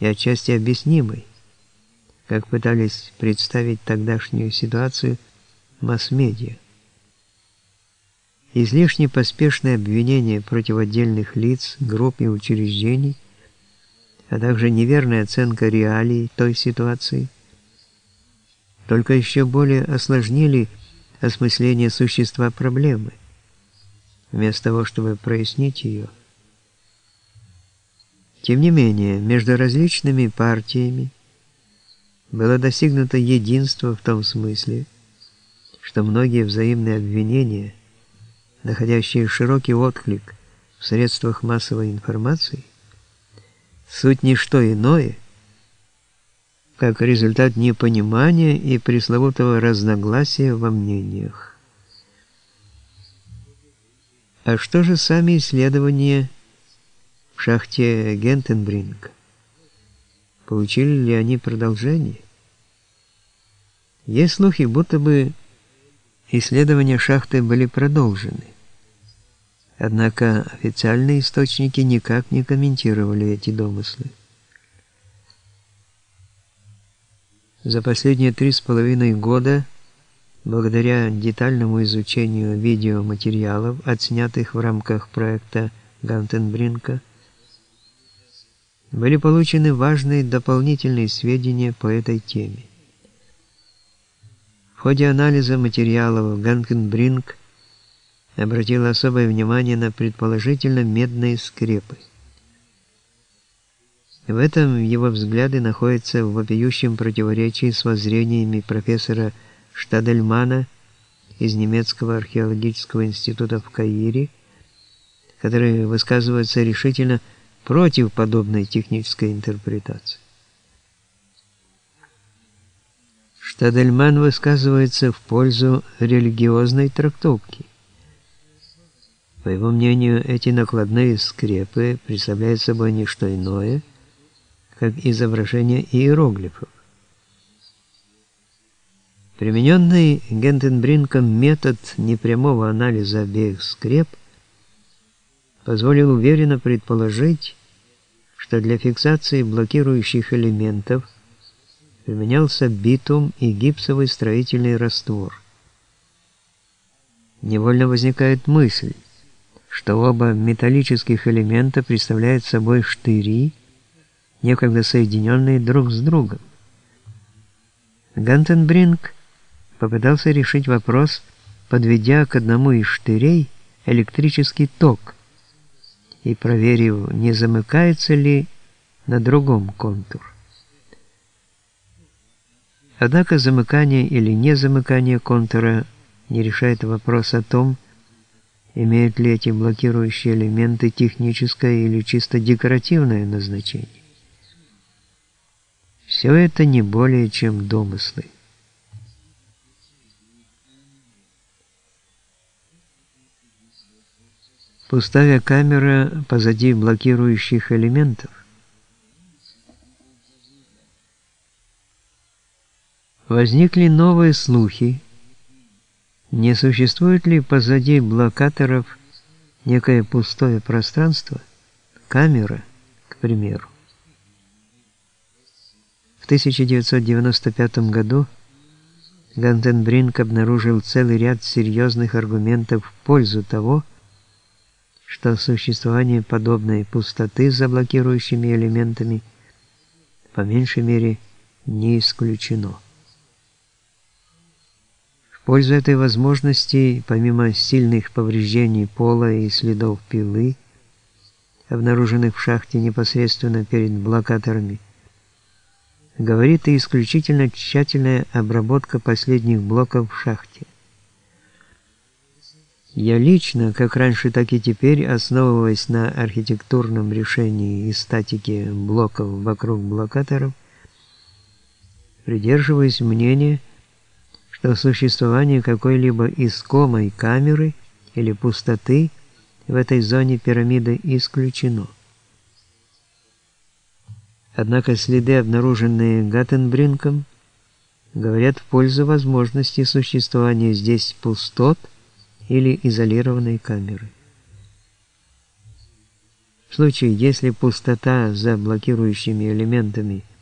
и отчасти объяснимой, как пытались представить тогдашнюю ситуацию масс-медиа. Излишне поспешное обвинение против отдельных лиц, групп и учреждений, а также неверная оценка реалий той ситуации, только еще более осложнили осмысление существа проблемы, вместо того, чтобы прояснить ее. Тем не менее, между различными партиями было достигнуто единство в том смысле, что многие взаимные обвинения, находящие широкий отклик в средствах массовой информации, суть не что иное, как результат непонимания и пресловутого разногласия во мнениях. А что же сами исследования в шахте Гентенбринг? Получили ли они продолжение? Есть слухи, будто бы исследования шахты были продолжены. Однако официальные источники никак не комментировали эти домыслы. За последние три с половиной года, благодаря детальному изучению видеоматериалов, отснятых в рамках проекта Гантенбринка, были получены важные дополнительные сведения по этой теме. В ходе анализа материалов Гантенбринк обратил особое внимание на предположительно медные скрепы. В этом его взгляды находятся в вопиющем противоречии с воззрениями профессора Штадельмана из немецкого археологического института в Каире, который высказывается решительно подобной технической интерпретации. Штадельман высказывается в пользу религиозной трактовки. По его мнению, эти накладные скрепы представляют собой не что иное, как изображение иероглифов. Примененный Гентенбринком метод непрямого анализа обеих скреп позволил уверенно предположить, что для фиксации блокирующих элементов применялся битум и гипсовый строительный раствор. Невольно возникает мысль, что оба металлических элемента представляют собой штыри, некогда соединенные друг с другом. Гантенбринг попытался решить вопрос, подведя к одному из штырей электрический ток и проверив, не замыкается ли на другом контур. Однако замыкание или не замыкание контура не решает вопрос о том, имеют ли эти блокирующие элементы техническое или чисто декоративное назначение. Все это не более чем домыслы. Пустая камера позади блокирующих элементов. Возникли новые слухи. Не существует ли позади блокаторов некое пустое пространство, камера, к примеру? В 1995 году Гантенбринк обнаружил целый ряд серьезных аргументов в пользу того, что существование подобной пустоты с заблокирующими элементами по меньшей мере не исключено. В пользу этой возможности, помимо сильных повреждений пола и следов пилы, обнаруженных в шахте непосредственно перед блокаторами, говорит и исключительно тщательная обработка последних блоков в шахте. Я лично, как раньше, так и теперь, основываясь на архитектурном решении и статике блоков вокруг блокаторов, придерживаюсь мнения, что существование какой-либо искомой камеры или пустоты в этой зоне пирамиды исключено. Однако следы, обнаруженные Гаттенбринком, говорят в пользу возможности существования здесь пустот или изолированной камеры. В случае, если пустота за блокирующими элементами –